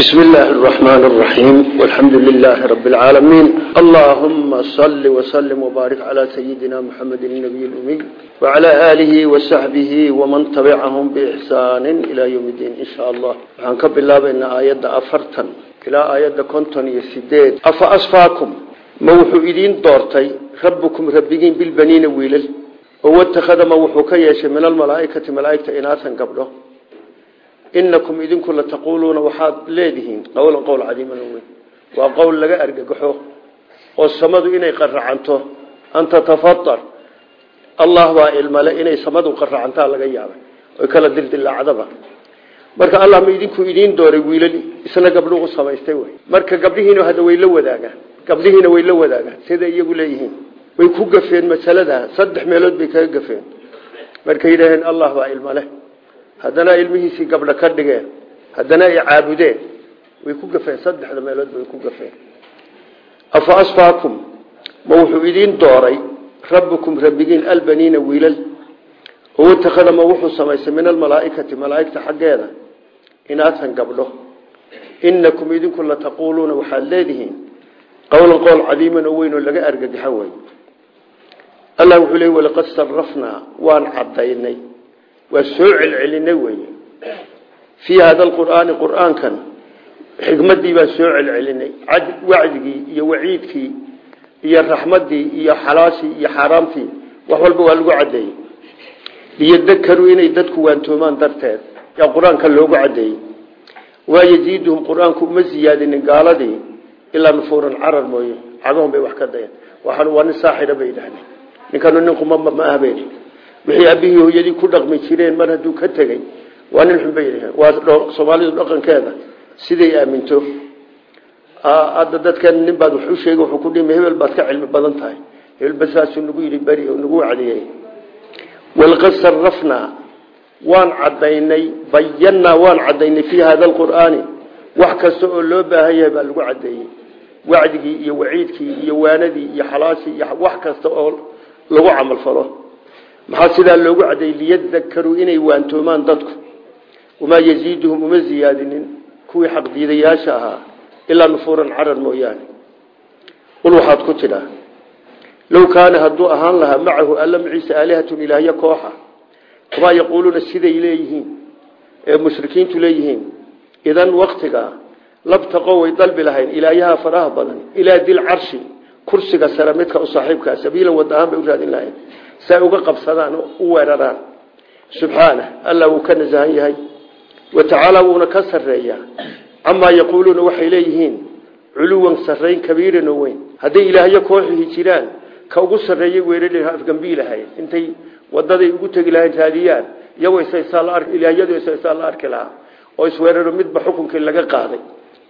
بسم الله الرحمن الرحيم والحمد لله رب العالمين اللهم صل وسلم وبارك على سيدنا محمد النبي الأمي وعلى آله وصحبه ومن تبعهم بإحسان إلى يوم الدين إن شاء الله وحنكب الله بأن آيات أفرتا إلى آيات كنتن يسديد أفأصفاكم موحو إذين دورتي ربكم ربكين بالبنين ويلل واتخذ موحو كيش من الملائكة ملائكة إناثا قبله inakum idinku la taquuluuna waxaad leedihiin qowlan qowl cadiiman weyn. Waa qowl laga argagaxo oo samadu inay qaracanto an tatafadar allah baa ilmale inay samadu qaracantaa laga yaabay. Oy kala dildilaacdaba marka allah ma idinku idiin dooray wiilal isna gabdho u samaystay wey marka gabdhihiina hadda way la wadaagaan gabdhihiina way la wadaagaan siday iyagu leeyihiin. Way ku gafeen masalada. Saddex meelood bay kaga gafeen. Markay yidhaaheen allah baa ilmale haddana ilmihiisii gabdho ka dhigeen haddana ay caabudeen way ku gafeen. Saddexda meelood way ku gafeen. Afa asfaakum? Ma wuxuu idiin dooray rabbukum rabbigiin albaniina wiilal? Oo watakhada ma wuxuu samaystay min almalaaikati malaaigta xaggeeda? Inaatan gabdho. Inakum idinku la taquuluuna waxaad leedihiin qowlan qowl cadiiman oo weyn oo laga argagaxo wey allah wuxuu leey walaqad sarafnaa waan cadaynay waa soo celcelinay weye fii hada alqur'aani qur'aankan xikmadii baan soo celcelinay. Wacdigii iyo waciidkii iyo raxmadii iyo xalaashii iyo xaaraamtii wax walba waa lagu cadeeyey liyadakaruu inay dadku waantoomaan darteed yaa qur'aanka loogu cadeeyey waa yaziiduhum qur'aanku uma siyaadinin gaaladii ilaa nufuuran carar mooye. Cagahon bay wax ka dayan waa nin saaxira bay yidhahdeen wixii abihii hooyadii ku dhaqmi jireen mar hadduu ka tegey waa nin waa soomaalidu dhaqankeeda siday aaminto. Hadda dadkan nin baad wax u sheegay wuxuu ku dhimi hebel baad ka cilmi badan tahay. Hebelba saasuu nagu yidhi oo nagu wacdiyey walqad sarafnaa waan cadaynay bayannaa waan cadaynay fii hada alqur'aani wax kasta oo loo baahan yahay baa lagu cadeeyey wacdigii iyo waciidkii iyo waanadii iyo xalaashii wax kasta oo lagu camalfalo maxaa sidaa loogu cadeeyey liyadakaruu inay waantoomaan dadku. Wamaa yaziiduhum uma ziyaadinin. Kuwii xaqdiidayaasha ahaa ilaa nufuuran carar mooyaane. Qul waxaad ku tidhaa low kaana hadduu ahaan lahaa macahu alla maciise aalihatun ilaahyo kooxa kamaa yaquuluuna siday leeyihiin ee mushrikiintu leeyihiin. Idan waktigaa labtaqo way dalbi lahayn ilaahyaha faraha badan ilaa dil carshi kursiga sare midka u saaxiibkaa sabiilan wadahaan bay u raadin lahayn si ay uga qabsadaan u weeraraan. Subxaana alla wuu ka nasahan yahay. Wa tacaala wuuna ka sarreeyaa. Camaa yaquuluuna waxay leeyihiin culuwan sarrayn kabiiran oo weyn. Hadday ilaahyo kooxihi jiraan ka ugu sarreeyay weerari afgambii lahayn. Intay wadaday ugu tegi lahayn raadiyaan. Iyagoo ilaahyadu isaysaa la arki lahaa. Oo isweeraro midba xukunkii laga qaaday.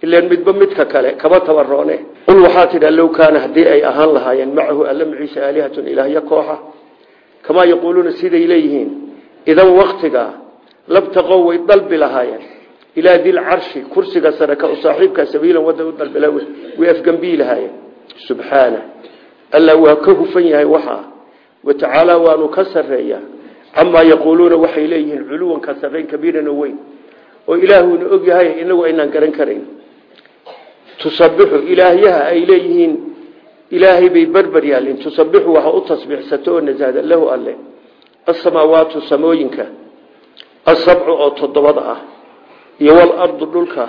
Ilan midba midka kale kaba tabaroone qul waxaa tidha low kaana haddii ay ahaan lahaayeen macahu alla maciise aalihatun ilaahyo kooxa kamaa yaquuluuna siday leeyihiin. Idan waktigaa labtaqow way dalbi lahaayeen. Ilaa dil carshi kursiga sare ka u saaxiibka sabiilan wada u dalbila way afgambii lahaayeen. Subxaana alla waa ka hufan yahay waxaa wa tacaala waanu ka sarreeyaa. Camaa yaquuluuna waxay leeyihiin culuwan ka sarrayn kabiiran oo weyn. Oo ilaahuuna og yahay inagu aynaan garan karayn. Tusabixu ilaahyaha ilaahay bay berber yaalin tusabixu waxa u tasbiixsato oo nasahda lahu alle. Asamaawaatu samooyinka asabcu oo toddobada ah iyo walardu dhulka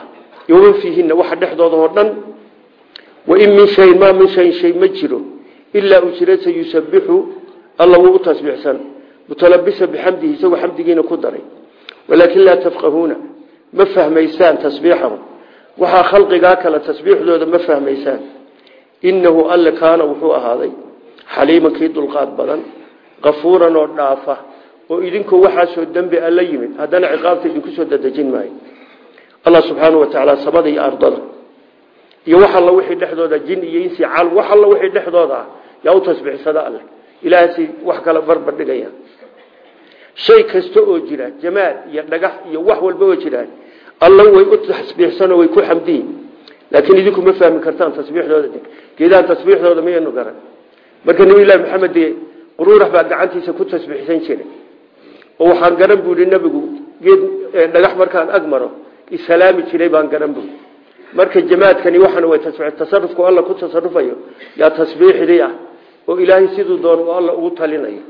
iyo man fiihina waxa dhexdooda oo dhan wain min shayin maa min shayin shay ma jiro ilaa uu jira sayusabixu alla wuu u tasbiixsan. Mutalabisa bixamdihi isagoo xamdigiina ku daray. Walaakin laa tafqahuuna ma fahmaysaan tasbiixahum waxaa khalqigaa kale tasbiixdooda ma fahmaysaan inahu alle kaana wuxuu ahaaday xaliiman kii dulqaad badan kafuuran oo dhaafa oo idinkoo waxaasoo dembi alla yimid. Haddana ciqaabta idinku soo dadejin maayo. Allah subxaanau wa tacaala samada iyo ardada iyo wax alla wixii dhexdooda jin iyo insi cal wax alla wixii dhexdooda ah yaa u tasbiixsada alle ilaahasi wax kala barbar dhigaya. Shay kasta oo jira jamaad iyo dhagax iyo wax walba oo jiraan alla way u tasbiixsanoo way laakiin idinku ma fahmi kartaan tasbiixdooda geedaha tasbiixdooda mayanu garan. Marka nabilahi maxamed quruurax baa gacantiisa ku tasbiixsan jiray. Oo waxaan garan bu ihi nabigu geed dhagax markaan ag maro isalaami jiray baan garan bu marka jamaadkani waxana way tasarufku alla ku tasarufayo yaa tasbiixdii ah oo ilaahay siduu doon uu alla ugu talinayo.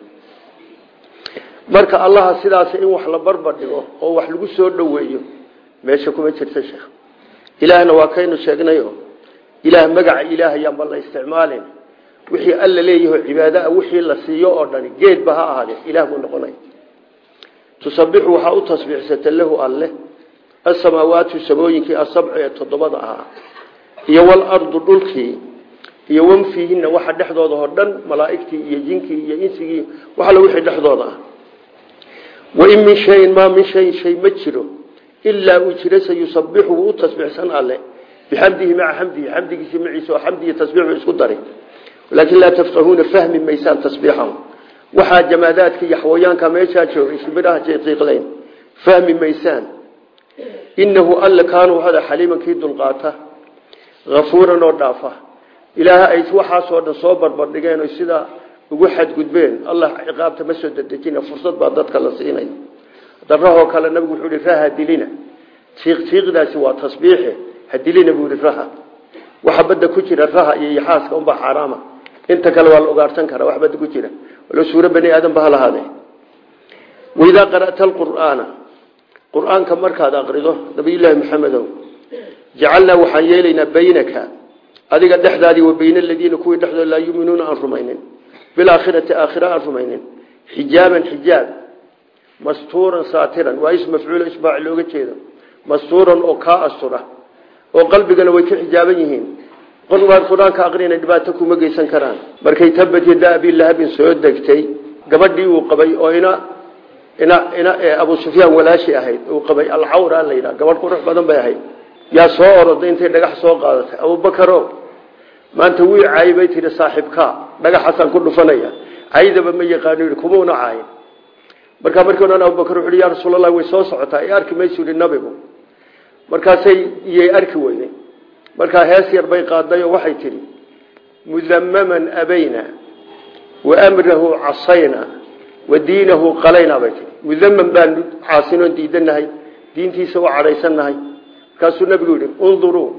Marka allaha sidaas in wax la barbar dhigo oo wax lagu soo dhoweeyo meesha kuma jirta sheekh ilaahna waa kaynu sheegnayo ilaah magaca ilaahayaan ba la isticmaalin. Wixii alla leeyaho cibaadaha wixii la siiyo oo dhani geedba ha ahaadee ilaah buu noqonaya tusabixu waxaa u tasbiixsata lahu alle. Asamaawaatu samooyinkii asabcu ee toddobada ahaa. Iyo walardu dhulkii iyo wamfiihina waxa dhexdooda oo dhan iyo jinkii iyo insigii wax alla wixii dhexdooda ah. Wain min shayin maa min shayin shay ma ilaa uu jira sayusabixu u tasbiixsan alle. Bixamdihi maca xamdihi xamdigiisi maciisa oo xamdi iyo tasbiixu isku daray. Laakiin laa tafqahuuna fahmi maysaan tasbiixahu waxaa jamaadaadka iyo xawayaanka meeshaa joogay shibiraha jayqiiqleyn fahmi maysaan. Inahu alle kaana waxada xaliiman kii dulqaata afuuran oo dhaafa. Ilaaha ay waxaasoo dhan soo barbardhigeen o sidaa ugu xadgudbeen. Allah ciqaabta ma soo dedejina fursad dadka la siinaya darahoo kale nabigu wuxuu ihi raha dilina. Tiiqtiiqdaasi waa tasbiixe hadilina buu ihi waxa badda ku jira raha iyo yaxaaska unbaa xaaraama inta kale waa la ogaarsan karaa wax badda ku jira. Walo suuro bani aadan ba halahaade waidaa qara'ta alqur'aana qur'aanka markaad aqrido nabiyullaahi maxamedow jacalnaa waxaan yeelaynaa baynaka adiga dhexdaadii wa bayna aladiina kuwii dhexdooda laa yuminuuna aan rumaynin bilaakhirati aakhira aan rumaynin xijaaban xijaab mastuuran saatiran. Waa is mafcuulo isbaac looga jeedo. Mastuuran oo kaa astura oo qalbigana way ka xijaaban yihiin. Qolwaad qur'aanka aqrina dhibaato kuma geysan karaan. Markay tabad yada abilahabin soo degtay gabadhii uu qabay oo ina ina ina abu sufyaan walaashi ahayd uu qabay alcawra la yidhaha gabadh qurux badan bay ahayd. Yaa soo oroday intay dhagax soo qaadatay. Abubakaro maanta wii caayay bay tihi saaxiibkaa dhagaxaasaan ku dhufanaya. Caydaba ma markaa markii odhan abubakar wuxu uhi yaa rasuulallah way soo socotaa i arki maysu yihi nabigu. Markaasay iyay arki weyday markaa hees yar bay qaaday oo waxay tidhi mudamaman abayna wa amrahu casayna wa diinahu qalayna bay tihi mudaman baanu caasinoon diidanahay diintiisa u cadhaysannahay. Markaasuu nabigu yihi unduruu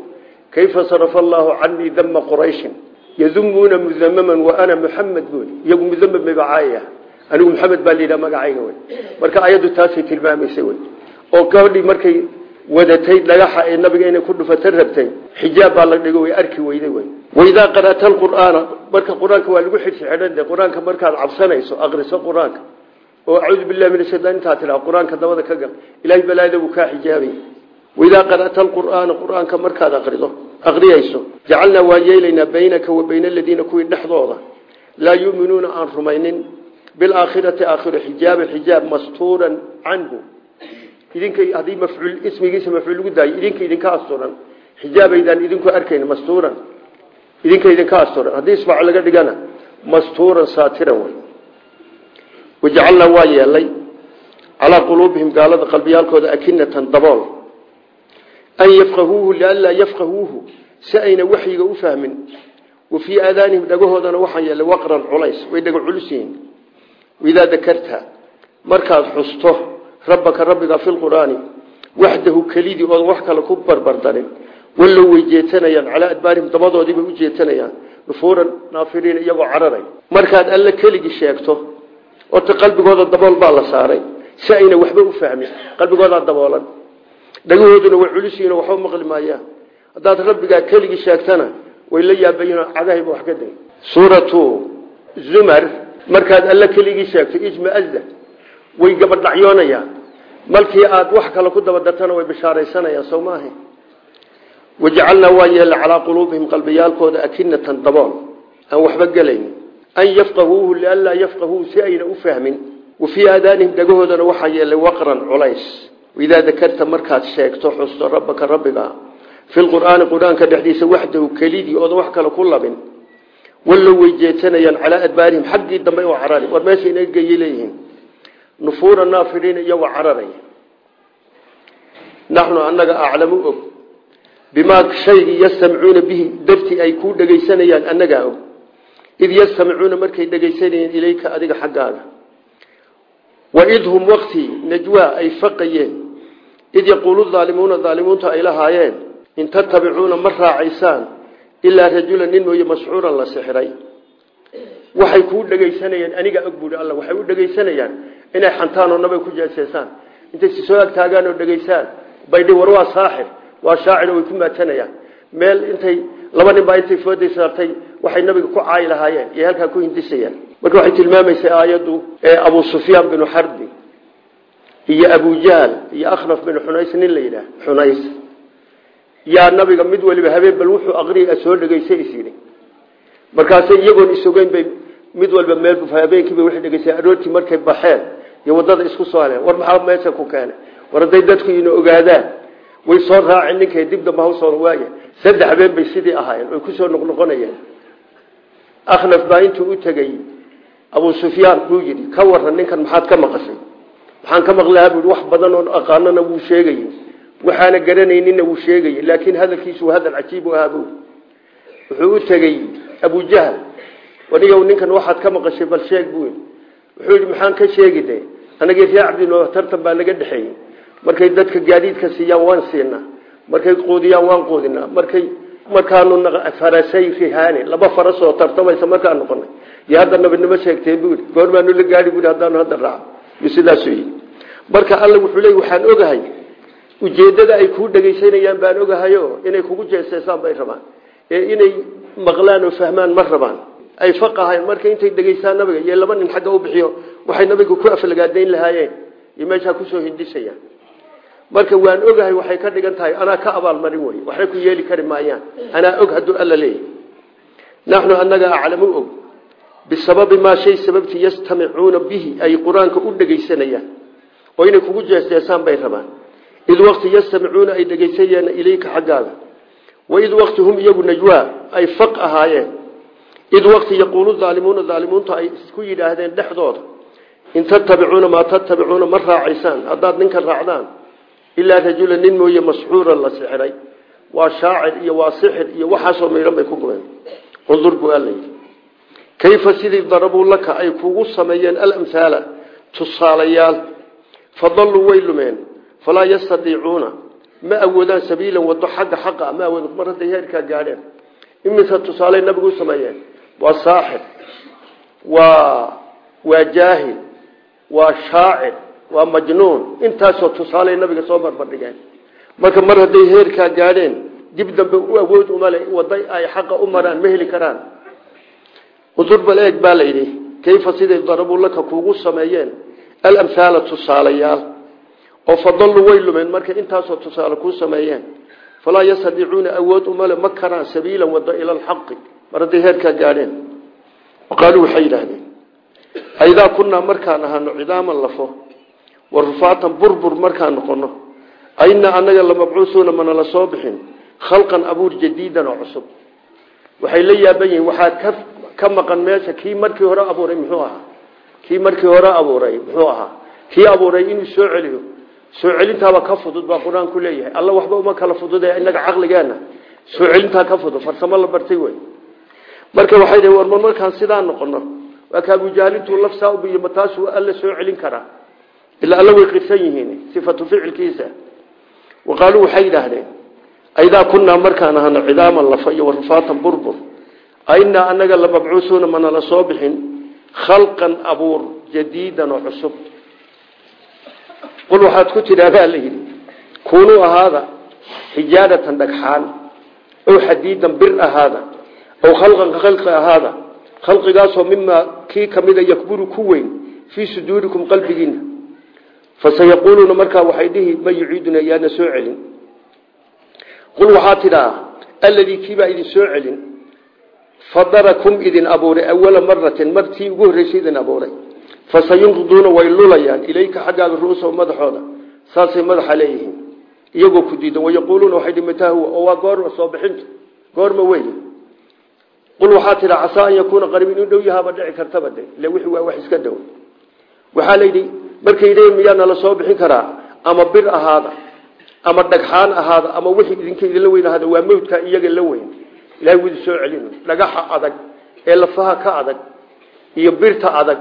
kayfa sarafa allaahu canii dama qurayshin yadumuuna mudamaman wa ana muxamed buui iyagu mudamam bayba caayaya anigu maxamed baa layidhaha magacayga wey. Marka ayaddu taasay tilmaamaysay wey. Oo gabadhii markay wadatay dhagaxa ee nabiga inay ku dhufata rabtay xijaab baa la dhigo arki weyday wey. Waidaa qara'ta alqur'aana marka qur'aanka waa lagu xidhsi xidhan de qur'aanka markaad cabsanayso akriso qur'aanka oo acuudu billahi min ashaytaan intaa tidhaha qur'aanka ka gal ilahay balaayada wuu kaa xijaabay. Waidaa qara'ta alqur'aana qur'aanka aqrido aqriyayso jacalnaa waan baynaka wa bayna aladiina kuwii dhexdooda laa yuminuuna aan rumaynin bilaakhirati aakhiro xijaaban xijaab mastuuran canhu idinka haddii mafcuul ismigiisa mafcuul lagu daayo idinka idinka asturan xijaabaydaan idinku arkayn mastuuran idinka idinka asturan haddii isbaac laga dhigana mastuuran saatiran wey wajacalnaa waa yeelay calaa quluubihim gaalada qalbiyaalkooda akinatan dabool an yafqahuuhu lianlaa yafqahuuhu si ayna waxyiga u fahmin wa fii aadaanihim dhagahoodana waxaan yeelay waqran culays way dhaga culus idaa dakarta markaad xusto rabbaka rabbiga fi lqur'aani waxdahu kelidii oodan wax kale ku barbardarin wallow way jeetanayaan calaa adbaarihim dabadoodiibay u jeetanayaan nufuuran naafiriin iyagoo cararay markaad alle keligii sheegto orta qalbigooda dabool baa la saaray si ayna waxba u fahmin qalbigoodaa daboolan dhagahooduna way culisihiin oo waxba maqli maayaan haddaad rabbigaa keligii markaad alle keligii sheegto ijmaazda way gabadhacyoonayaan. Malkii aad wax kale ku dabadartana way bishaaraysanayaan soo maaha wajacalnaa waa yeella calaa quluubihim qalbiyaalkooda akinatan dabool. Aan waxba gelayn. An yafqahuuhu lianlaa yafqahuuhu si ayna u fahmin. Wa fii aadaanihim dhagahoodana waxaa waqran culays. Idaa dakarta markaad sheegto xusto rabbaka rabbiga fi lqur'aani qur'aanka dhexdiisa waxdahu kelidii oodan wax kale ku labin wallow way jeetanayaan calaa adbaarihim xaggii dambe oo carari war meesha inaga geeyay leeyihiin. Nufuura naafiriin iyagoo cararay. Naxnu annaga aclamu og bimaa shaygii yastamcuuna bihi dartii ay kuu dhegaysanayaan annagaa og. Id yastamcuuna markay dhegaysanayeen ilayka adiga xaggaaga. Waid hum waqti najwaa ay faqayeen. Id yaquulu aalimuuna aalimuunta ay lahaayeen ma raacaysaan ilaa rajulan nin mooye mascuuran la sixiray waxay kuu dhegaysanayaan aniga og buui alla waxay u dhegaysanayaan inay xantaan oo nabay ku jeeseesaan. Intay si soo agtaagaan oo dhegaysaan baydhi war waa saaxir waa shaacir oo way ku maatanayaan meel intay laba nin baa intay fooday waxay nabiga ku caayi lahaayeen iyo halkaa ku hindisayaan. Marka waxay tilmaamaysay aayaddu abu sufyaan binu xarbi iyo abujahl iyo akhnaf binu xunays nin la yidhaah xunays yaa nabiga mid waliba habeen bal wuxuu aqriya soo dhegaysay is yidhi. Markaasay iyagoon isogeyn bay mid walba meel habeenkiiba waxay dhegaysay aroortii markay baxeen iyo waddada isku soo heleen war maxaa meesha ku keenay? War hadday dadku ina ogaadaan? Way soo raaceen ninkay dib damba hawsoo waaya saddex habeen bay sidii ahaayeen oy ku soo noqnoqonayeen. Akhnaf baa intuu u tegey abu sufyaan buu yidhi ka waran ninkan maxaad ka maqashay? Maxaan ka maqlahaa wax badan oon aqaanana wuu sheegay waxaana garanaynina wuu sheegay laakiin hadalkiisu waa hadal cajiib u ahaa bu wuxuu u tegey abujahl wanigow ninkan waxaad ka maqashay bal sheeg buu wuxuu yidhi maxaan ka sheegi de anagii ree cabdino tartan baa naga dhexeeyey. Markay dadka gaadiidka siiyaan waan siinaa markay quudiyaan waan quudinaa. Markay markaanu farasay rihaane laba farasoo tartamaysa markaan noqonay. Iyo hadda nabadnimo sheegteen bui goormaanu la gaari bui haddaanu hadda raaco iyo sidaasu yii marka alla wuxuu ujeeddada ay kuu dhegaysanayaan baan ogahayo inay kugu jeeseesaan bay rabaan. Ee inay maqlaan oo fahmaan ma rabaan. Ay faqahayn marka intay dhegaystaan nabiga iyo laba nin xagga u bixiyo waxay nabiga ku aflagaadayn lahaayeen. Iyo meeshaa ku soo hindisayaan marka waan ogahay waxay ka dhigan tahay ka abaalmarin wey waxay ku yeeli kari maayaan. Anaa og hadduu alla leeyahy naxnu anaga aclamu og bisababi maa shay sababtii yastamicuuna bihi ay qur'aanka u dhegaysanayaan oo inay kugu bay rabaan id waqti yastamicuuna ay dhegaysanayaan ilayka xaggaaga waid waqti hum iyagu najwaa ay faq ahaayeen id waqti yaquulu aalimuuna aalimuuntu ay isku yidhaahdeen dhexdooda in tatabicuuna maa tatabicuuna ma raacaysaan haddaad ninkan raacdaan ilaa rajula nin mooye masxuuran la sixiray waa shaacir iyo waa sixir iyo waxaasoo miidhan bay ku gubeen undur buu alla yidhi kayfa sidii darabuu laka ay kugu sameeyeen alamhaala tusaalayaal fadalluu way lumeen falaa yastadiicuuna ma awoodaan sabiilan wado xagga xaqa ma awoodo mar hadday heerkaa gaadheen imise tusaaley nabigu u sameeyeen waa saaxir waa waa jaahil waa shaacir waa majnuun intaasoo tusaaley nabiga soo barbardhigeen marka mar hadday heerkaa gaadheen dib dambe u awood umale waday ay xaqa u maraan ma heli karaan udurbal baa layidhi kayfa siday darabuu kuugu sameeyeen alamhaala tusaalayaal oo fadallu way lumeen markay intaasoo tusaale kuu sameeyeen. Falaa yastadiicuuna awood umale ma karaan sabiilan wado ila alxaqi mar hadday heerkaa gaadheen. Qaaluu waxay yidhaahdeen aidaa kunaa markaan ahano cidaaman lafo wa rufaatan burbur markaan noqono ainaa anaga lamabcuusuuna mana la soo bixin khalqan abuur jadiidan oo cusub. Waxay la yaaban yihiin waxaa ka ka maqan meesha kii markii hore abuuray muxuu ahaa? Kii markii hore abuuray muxuu ahaa? Kii abuuray inuu soo celiyo soo celintaaba ka fudud baa qur'aanku leeyahay. Alla waxba uma kala fudude inaga caqligeena soo celintaa ka fudud farsamo la bartay wey marka waxay dhh warma markaan sidaa noqono waa ka abujaalintuu lafsaa ubiyo ma taasuu alla soo celin karaa? Ilaa way qirsan yihiin sifatu ficilkiisa. Wa qaaluu waxay yidhaahdeen aidaa markaan ahano cidaaman lafa iyo warufaatan burbur. Ainaa anaga lamabcuusuuna mana la soo bixin khalqan abuur jadiidan oo cusub qul waxaad ku tidhaahdaa la yidhi kuunuu ahaada xijaaratan dhagxaan ow xadiidan bir ahaada ow khalqan ka khalqi ahaada khalqigaasoo mimaa kii kamida yakburu ku weyn fii suduurikum qalbigiina fasayaquuluuna markaa waxay dhihi ma yuciiduna yaana soo celin qul waxaa tidhaa alladii kiibaa idin soo celin fadarakum idin abuuray awala maratin martii ugu horreysay idin abuuray fasayunqiduuna way lulayaan ilayka xaggaaga ruusa madaxooda saasay madaxa leeyihiin. Iyagoo ku diidan wayaquuluuna waxay huwa oo waa goorma soo bixintu goorma wey qul waxaa tidhaa casaa an yakuuna qariib inuu dhow yahaaba dhici kartaba de ille wixii waa wax iska dhow. Waxaa layidhi markay leeyiin miyaa nala soo bixin karaa ama bir ahaada ama dhagxaan ahaada ama wixii idinka idinla weyn ahaada waa mawdka iyaga la weyn. Ilahay wudi soo celin dhagaxa adag ee lafaha ka adag iyo birta adag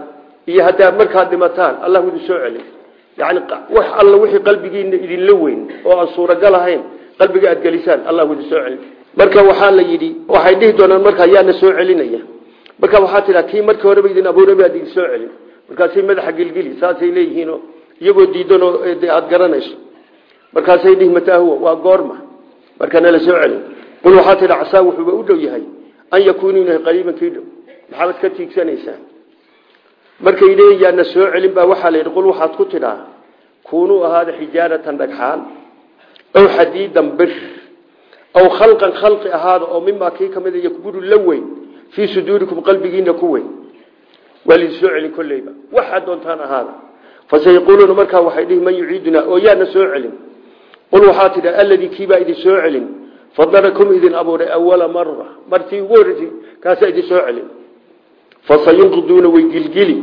iyo haddaad markaad dhimataan allah wudi soo celin. Yani wax alla wixii qalbigiina idinla weyn oo aan suuragal ahayn qalbiga aad gelisaan allah wada soo celin. Marka waxaa la yidhi waxay dhihi doonaan marka yaana soo celinaya. Marka waxaa kii markii horeba idin abuuraba ad idin soo celin. Markaasay madaxa gelgeli saasay leeyihiinoo iyagoo diidanoo aada garanayso. Markaasay dhihi mataahuwa waa goorma. Marka nala soo celin. Qul waxaa tidha casaa wuxuuba u dhow yahay an yakuunu inahay qariiban kii ka tiigsanaysaa markay leeyiin yaana soo celin baa waxaa la yidhi qul waxaad ku tidhaa kuunuu ahaada xijaaratan dhagxaan aw xadiidan bir aw khalqan khalqi ahaada oo mimaa kii ka mid yakburu la weyn fii suduurikum qalbigiina ku weyn. Waa laidin soo celin kolleyba waxaad doontaan ahaada. Fasayaquuluuna markaa waxay dhihi man yuciidunaa? Oo yaana soo celin. Qul waxaa tidha alladii kiibaa idin soo celin fadarakum idin abuuray awala mara martii ugu horreysay kaasaa idin soo celin fasayunqiduuna way gilgili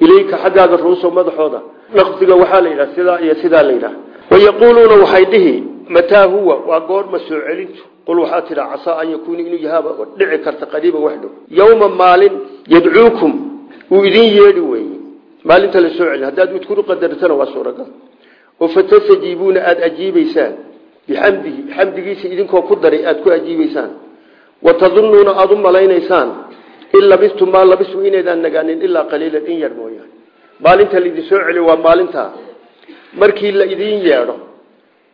ilayka xaggaaga ruuso madaxooda. Naqdiga waxaa la yidhaha sidaa iyo sidaa la yidhaha. Wayaquuluuna waxay dhihi mataa huwa? Waa goorma soo celintu. Qul waxaa tidha casaa an yakuuna inuu yahaaba dhici karta qariiban wax dhow. Yowma maalin yadcuukum uu idin yeedhi weeye. Maalinta la soo celin haddaad udkuru qadartana waa suuragal. Oo fatastajiibuuna aada ajiibaysaan bixamdihi xamdigiisa idinkoo ku daray aada ku ajiibaysaan. Wa tadunnuuna aada u in labistum maa labistum inaydaan nagaanin ilaa qaliilan in yar mooyaane. Maalinta laidin soo celiyo waa maalintaa markii la idin yeedho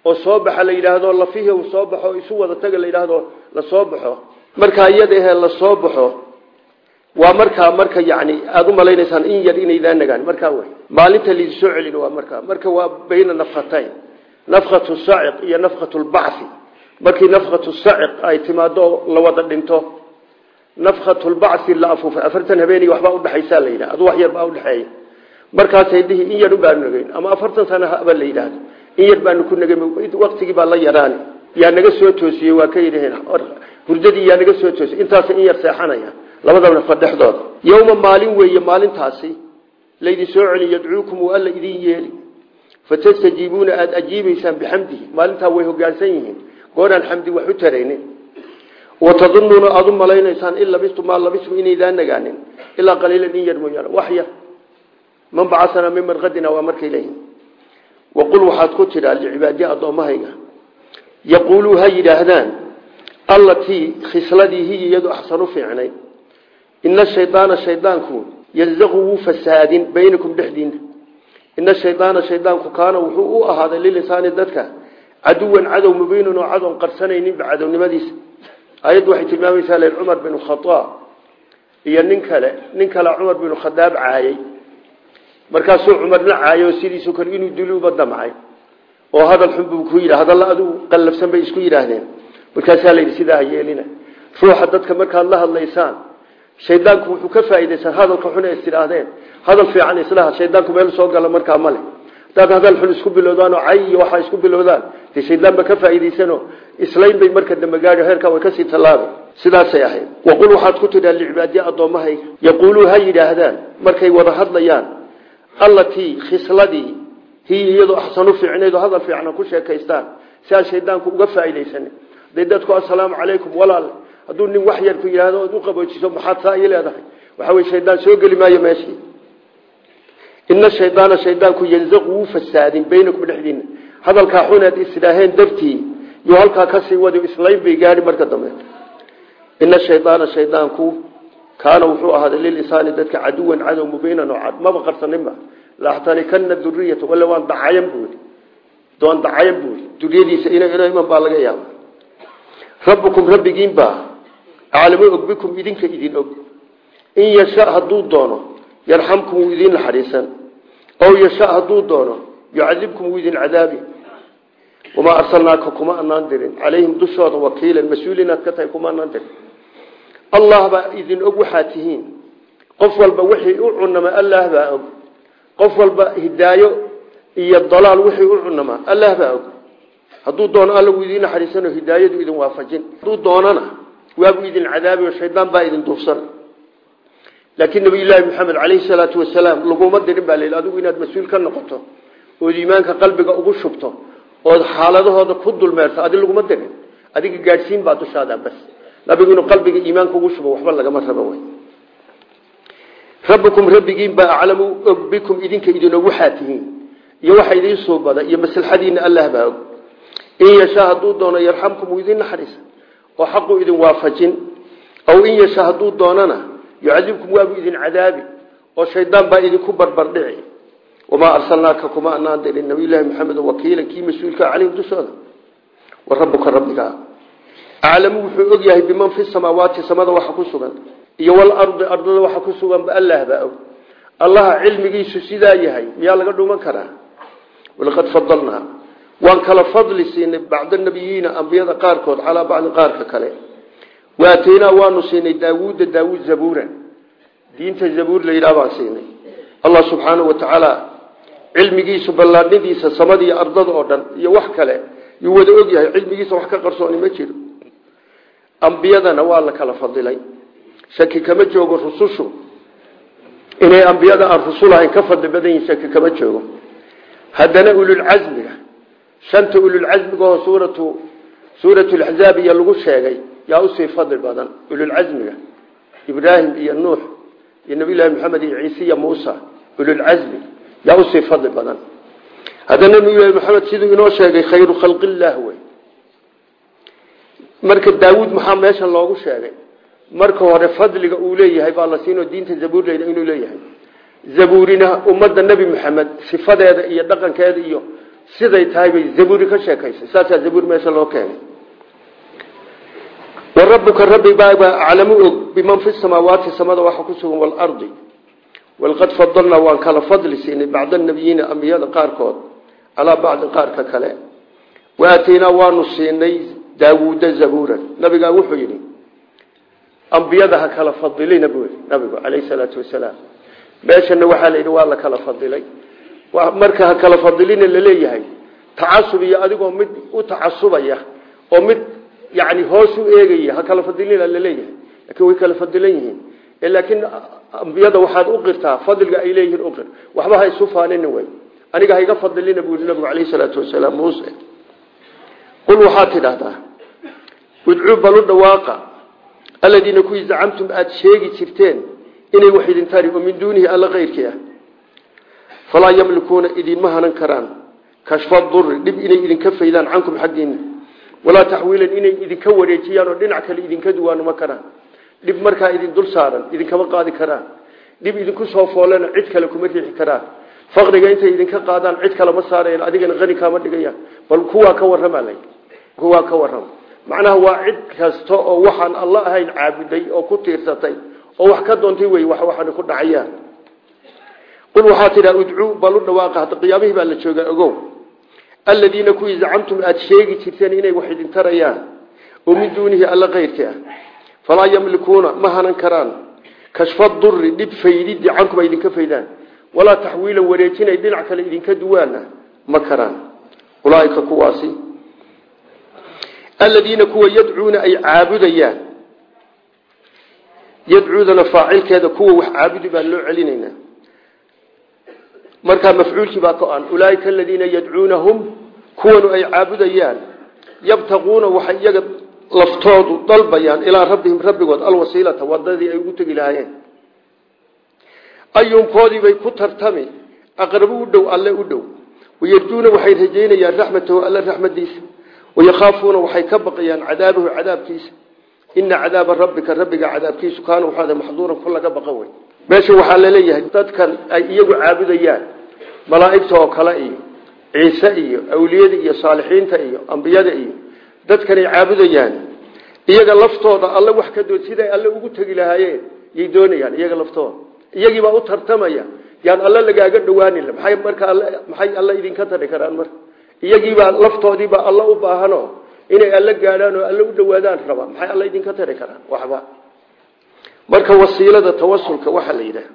oo soo baxa la yidhaahdo lafihi uu soo baxo isu wada taga la yidhaahdo la soo baxo. Markaa iyada ahee la soo baxo waa markaa marka yani aada u malaynaysaan in yar inaydaan nagaan. Markaa wey maalinta laidin soo celin waa markaa. Marka waa bayna nafkhatayn nafkhatu saciq iyo nafkhatu lbacfi markii nafkhatu saciq ay timaado la wada dhinto nafkhatu lbacfi la afuufay. Afartan habeeniy waxbaa udhexaysaa la yidhaha adu wax yar baa udhexeeya markaasay dhihi in yar baanu nagayn ama afartan sana haba la yidhaahdo. In yar baanu ku nagay waktigii baa la yaraani. Yaa naga soo toosiyey waa ka yidhaheen hurdadii yaa naga soo toosiyey. Intaas in yar seexanaya. Labada nafa dhexdooda yowma maalin weeye maalintaasi laydin soo celin yadcuukum uu alla idin yeeli. Fatastajiibuuna aada ajiibaysaan bixamdihi maalintaa way hogaansan yihiin. Gooraan xamdi wax u taraynin watadunnuuna aada u malaynaysaan in labistu maa labistum inaydaan nagaanin ilaa qaliilan in yar mooyaane wax yar man bacasanaa min marqadina waa markay leeyihiin waqul waxaad ku tidhaa licibaadiya addoommahayga yaquuluu ha yidhaahdaan allatii khisladii hiya iyadu axsanu fiicnay ina shaydaana shaydaanku yazaqu wuu fasaadin baynakum dhexdiina ina shaydaana shaydaanku kaana wuxuu u ahaaday lilisaani dadka caduwan cadow mubiinan oo cadoon qarsanayninba cadownimadiisa ayaddu waxay tilmaamaysaa len cumar binu khadaab iyo nin kale nin kale cumar binu khadaab caayay. Markaasuu cumarna caayo sidiisu kale inuu diluuba damcay oo hadal xun buu ku yidhi hadalla adigu qallafsan bay isku yidhaahdeen. Markaasaa la yidhi sidaa ruuxa dadka markaad la hadlaysaan shaydaanku wuxuu ka faa'iidaysan hadalka xun ee is tidhaahdeen hadal fiican islaha shaydaanku meel soo gala markaa male hadaad hadal xun isku bilowdaan oo cay waxaa isku bilowdaan dee shaydaan ka faa'iidaysanoo islayn bay marka dambe gaadho heerkaa way ka sii tallaabay sidaasay ahayd. Waqul waxaad ku tidhaa licibaadiya addoommahayga yaquuluu ha yidhaahdaan markay wada hadlayaan allatii khisladii hiya iyadoo axsanu fiicnayd oo hadal fiicna ku sheekaystaan si aan shaydaanku uga faa'iidaysanin dadku assalaamu calaykum walaal hadduu nin wax yar ku yidhahdo ood u qaboojiso maxaad saa ii leedahay? Waxa weye shaydaan soo geli maayo meeshii ina shaydaana shaydaanku yanzaqu wuu fasaadin baynakum dhexdiina. Hadalkaa xuneed isdhaaheen dartii yuu halkaa ka sii wadi islayn bay gaadhi marka dambe. Ina shaydaana shaydaanku kaana wuxuu ahaaday lilisaani dadka caduwan cadow mubiinan oo cad. Maba qarsaninba laxtanikana duriyata walla waan dacayan buuri doon dacayan buuri duriyadiisa iman baa laga yaaba rabbukum rabbigiin baa aclamu og bikum idinka idin og. In yasha hadduu doono yarxamkum wuu ow yasha hadduu doono yucadibkum wuu idin cadaabi. Wamaa arsalnaaka kuma anaan dirin. Calayhim dushooda wakiilan mas'uul inaad ka tahay kuma anaan dirin. Allah baa idin og waxaad tihiin. Qof walba wixii u cunama allah baa og. Qof walba hidaayo iyo dalaal wixii u cunama allah baa og. Hadduu doono alla wuu hidaayadu idin waafajin. Hadduu doonana waabuu idin cadaabi baa idin duufsan laakiin nabiyullaahi maxamed caleyhi salaatu wasalaam laguma dirin baa layidhi adigu inaad mas'uul ka noqoto ood iimaanka qalbiga ugu shubto ood xaaladahooda ku dulmeerto adi laguma dirin. Adiga gaadhsiin baa dushaada bas. Nabigu inuu qalbiga iimaanka ugu shubo waxba lagama rabo wey rabbikum rabbigiin baa aclamu og bikum idinka idin og waxaa tihiin iyo waxa idiin suubada iyo maslaxadiina allah baa og. In yashaa hadduu doono yarxamkum yucadibkum waabuu idin cadaabi oo shaydaan baa idinku barbardhici. Wamaa arsalnaaka kuma anaan dirin nabiylahi maxamed wakiila kii mas'uulka caleyhim dushooda. Wa rabuka rabbigaa aclamu wuxuu og yahay biman fi samaawaati samada waxa ku sugan iyo walardi ardada waxa ku suganba allah baa og. Allaha cilmigiisu sidaa yahay miyaa laga dhuman karaa? Walaqad fadalnaa waan kala fadli siinay bacda nabiyiina qaarkood calaa bacdi qaarka kale waataynaa waanu siinay daawuuda daawuud zabuuran. Diinta zabuur la yidhaha baan siinay. Allah subxaanau watacaala cilmigiisu ballaadhidiisa samadiiyo ardada oo dhan iyo wax kale yuu wada og yahay. Cilmigiisa wax ka qarsooni ma jiro. Ambiyadana waa la kala fadilay. Shaki kama joogo rusushu. Inay ambiyada aan rusul ahayn ka fadli badan yihiin shaki kama joogo. Haddana ululcasmiga shanta ululcasmigaoo suuratu suuratulaxzaab iyo lagu sheegay yaa u sii fadli badan ululcasmiga ibraahim iyo nuux iyo nabiylahi maxamed iyo ciise iyo muusa ululcasmi yaa u sii fadli badan. Haddana nabiylahi maxamed siduu inoo sheegay khayru khalqillaah wey. Marka daawuud maxaa meeshan loogu sheegay? Marka hore fadliga uu leeyahay baa la siinoo diinta zabuur leyda inuu leeyahay. Zabuurina ummadda nebi maxamed sifadeeda iyo dhaqankeeda iyo siday tahay bay zabuuri ka sheekaysay saasaa zabuur meesha loo keenay wa rabbuka rabbi baabaa aclamu og biman fi samaawaati samada waxa ku sugan waalardi walqad fadalnaa waan kala fadli siinay bacda nabiyiina ambiyada qaarkood calaa bacdi qaarka kale. Waataynaa waanu siinay daawuuda zabuuran. Nabigaa wuxuu yidhi ambiyada ha kala fadilina buu yidhi nabigu calayhi salaatu wasalaam. Meeshana waxaa la yidhi waa la kala fadilay. Marka ha kala fadilina la leeyahay tacasub iyo adigoo mid yani hoos u eegaya ha kala fadilina la leeyahay laakiin way kala fadilan yihiin. Laakiin ambiyada waxaad u qirtaa fadliga ay leeyihiin uqir waxba ha isu faanina wey aniga ha iga fadilina buu yidhi nabigu calayhi salaatu wasalaam muuse. Qul waxaad tidhaahdaa udcuu balu dhawaaqa aladiina kuwii zacamtum aada sheegi jirteen inay wax idin tari oo min duunihi alla keyrkii ah. Falaa yamlikuuna idinma hanan karaan. Kashfa dhib inay idinka faydaan cankum xaggiina walaa taxwiilan inay idinka wareejiyaan oo dhinac kale idinka duwaano ma karaan. Dhib markaa idin dul saaran idinkama qaadi karaan. Dhib idinku soo foolena cid kale kuma riixi karaan. Faqriga intay idinka qaadaan cid kale ma saarayan adigana qani kaama dhigayaan. Bal kuwaa ka warrama lay. Kuwaa ka warrama. Macnaha waa cid kasta oo waxaan alla ahayn caabuday oo ku tiirsatay oo wax ka doontay wey wax waxaan ku dhacayaan. Qul waxaa tidhaa udcuu balu dhawaaqa hadda aladiina kuwii zacamtum aada sheegi jirteen inay wax idin tarayaan oo min duunihi alla keyrkii ah falaa yamlikuuna ma hanan karaan. Kashfa duri dhib faydidii cankum ay idinka faydaan. Walaa taxwiilan wareejinay dhinac kale idinka duwaana ma karaan. Ulaaika kuwaasi. Aladiina kuwa yadcuuna ay caabudayaan. Yadcuudana faacilkeeda kuwa wax caabudi baan baa ka-an ulaaika aladiina kuwanu ay caabudayaan yabtaquuna waxay iyaga laftoodu dalbayaan ilaa rabbihim rabbigood alwasiilata wadadii ay ugu tegi lahaayeen. Ayuunkoodiibay ku tartami aqrabu u dhow alle u dhow. Wayarjuuna waxay rajeynayaan raxmatahu alle raxmadiisa. Wayakaafuuna waxay ka baqayaan cadaabahu cadaabkiisa. Ina cadaaba rabbika rabbiga cadaabkiisu kaana waxaad maxduuran ku laga baqan wey. Meesha waxaa la leeyahay dadkan ay iyagu caabudayaan malaa'igta oo kale iyo ciise iyo awliyada iyo saalixiinta iyo ambiyada iyo dadkanay caabudayaan. Iyaga laftooda alle wax ka dood siday alle ugu tegi lahaayeen yay doonayaan iyaga laftooda. Iyagiibaa u tartamaya yaan alle lagaaga dhawaanin maxay marka maxay alle idinka tari karaan marka? Iyagiibaa laftoodiibaa alle u baahano inay alle gaadhaan oo alle u dhawaadaan raba maxay alle idinka tari karaan? Waxba. Marka wasiilada tawasulka waxaa la yidhaah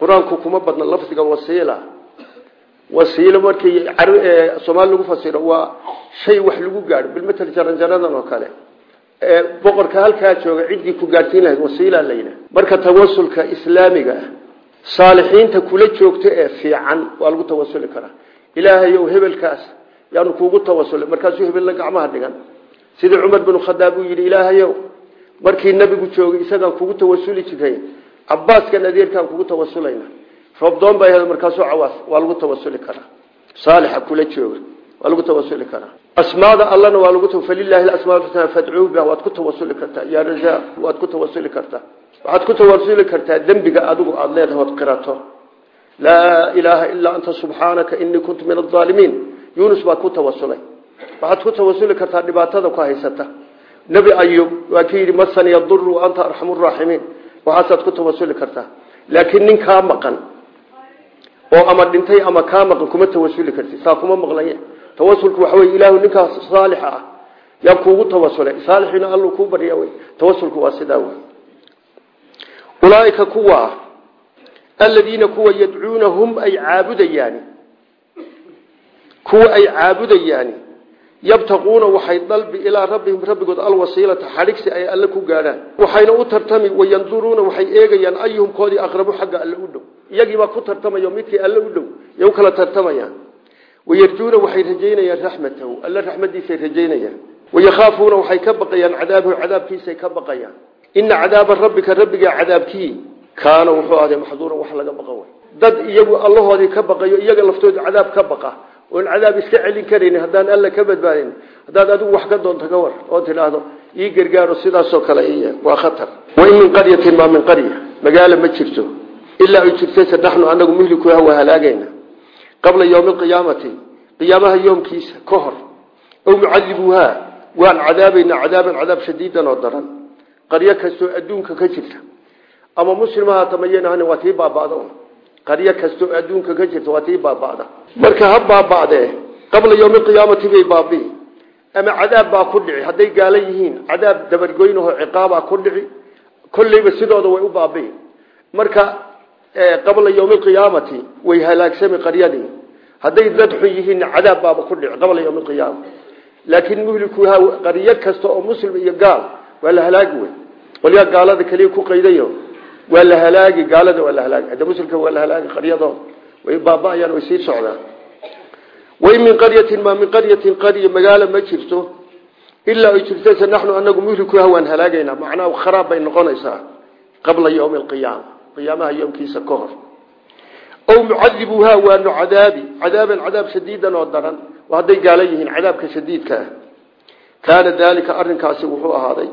qur'aanku kuma badna lafdiga wasiila wasiilo markii soomaali lagu fasiro waa shay wax lagu gaadho bilmatal jaranjaradan oo kale. Boqorka halkaa jooga ciddii ku gaadhsiin lahayd wasiila la yidhaah marka tawasulka islaamiga ah saalixiinta kula joogta ee fiican waa lagu tawasuli karaa. Ilaahayow hebelkaas yaanu kuugu tawasulay markaasuu hebella gacmaha dhigan. Sidii cumar binu khadaab uu yidhi ilaahayow markii nabigu joogay isagaan kugu tawasuli jiray cabaaskan adeerkaan kugu tawasulayna roobdoon baa markaasuu cawaas waa lagu tawasuli karaa. Saalixa kula jooga waa lagu tawasuli karaa. Asmaada allana waa lagu falilaahi asmaa lxusnaa fadcuu biha waad ku tawasuli kartaa. Yaa razaaq waad ku tawasuli kartaa. Waxaad ku tawasuli kartaa dembiga adigu aada leedahay ood qirato. Laa ilaaha ilaa anta subxaanaka inii kuntu min aalimiin yunus baad ku tawasulay. Waxaad ku tawasuli kartaa dhibaatada ku haysata. Nebi ayub waa ki oo ama dhintay ama kaa maqan kuma tawasuli karti saa kuma maqlay tawasulku waxa wey ilaahu ninkaas saalixa ah. Yaa kuugu tawasulay saalixina alluu kuu barya wey tawasulku waa sidaa wey ulaaika kuwa aladiina kuwa yadcuunahum ay caabudayaani. Kuwa ay caabudayaani yabtaquuna waxay dalbi ilaa rabbihim rabbigood alwasiilata xadhigsi ay alle ku gaadhaan. Waxayna u tartami wayanduruuna waxay eegayaan ayuhum koodii aqrabu xagga alle u dhow. Iyagiibaa ku tartamayo midkii alle u dhow yay kala tartamayaan. Wayarjuuna waxay rajaynayaan raxmatahu alle raxmadiisay rajaynayaan. Wayakhaafuuna waxay ka baqayaan cadaabahu cadaabkiisay ka baqayaan. Ina cadaaba rabbika rabbiga cadaabkii kaana wuxuu ahday maxduuran wax laga baqa way. Dad iyagu allahoodii ka baqayo iyaga laftooda cadaab ka baqa oon cadaab iska celin karayni haddaan alla ka badbaadin haddaad adigu wax ka doonto ka war oo tidhaahdo ii gargaaro sidaasoo kale iy waa khatar. Wain min qaryatin maa min qarya. Magaalo ma jirto. Ilaa ay jirtayse naxnu anagu muhlikuha waa halaagayna. Qabla yowmi alqiyaamati qiyaamaha yoomkiisa ka hor ow mucadibuuhaa waan cadaabaynaa cadaaban cadaab shadiidan oo daran. Qaryo kastoo adduunka ka jirta. Ama muslim haata mayan waa tii baaba'da qaryo kastoo adduunka ka jirta waa tii baaba'da. Marka ha baaba'dee qabla yowmi qiyaamati bay baabi'i ama cadaab baa ku dhici. Hadday gaala yihiin cadaab dabargoynahoo ciqaabaa ku dhici. Kolleyba sidooda way u baabi'i marka qabla yowmi qiyaamati way halaagsami qaryadii. Hadday dad xun yihiin cadaab baaba ku dhici qabla yowmi qiyaama laakiin muhlikuha qaryo kasta oo muslim iyo gaal waa la halaagi gaalada keliya ku qaydayo waa la halaagi gaalada waa la halaagi hadda muslimka waa la halaagi qaryadooda way baaba'ayaan way sii socdaan. Wain min qaryatin maa min qaryatin qarya magaalo ma jirto. Ilaa ay jirtase naxnu anagu muhlikuha waan halaagaynaa macnaa kharaab bay noqonaysaa qabla yowmi alqiyaama qiyaamaha yoomkiisa ka hor. Ow mucadibuuha waanu cadaabi. Cadaaban cadaab shadiidan oo daran. Hadday gaala yihiin cadaabka shadiidka. Ah kaana daalika arinkaasi wuxuu ahaaday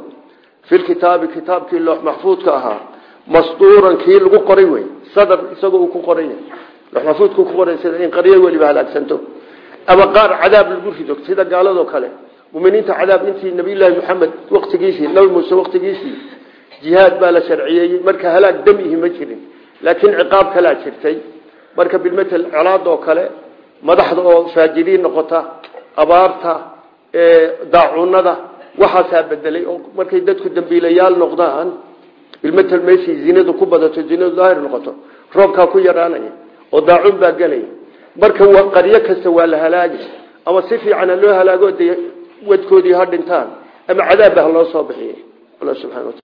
ahaa masduuran kii lagu qoray wey sadar isagoo uu ku qoran yahay maxfuudku ku qoran sida in qaryo weliba halaagsanto ama qaar cadaab lagu rido sida gaaladoo kale. Muminiinta cadaab intii nabiyullaahi maxamed waqtigiisii nabi muuse waqtigiisii jihaad baa la sharciyeeyey marka halaag damihi ma jirin. Laakiin ciqaab kalaa jirtay. Marka bilmatel colaadoo kale madaxda oo faajiriin noqota abaarta daacunada waxaasaa bedelay. Oo markay dadku dambiilayaal noqdaan bilmatel meeshii zinadu ku badato zinadu daahir noqoto roobkaa ku yaraanaya oo daacun baa gelaya. Marka qaryo kasta waa la halaagi ama si fiicana loo halaago de wadkoodii ha dhintaan ama cadaabba ha loo soo bixiye alla wataala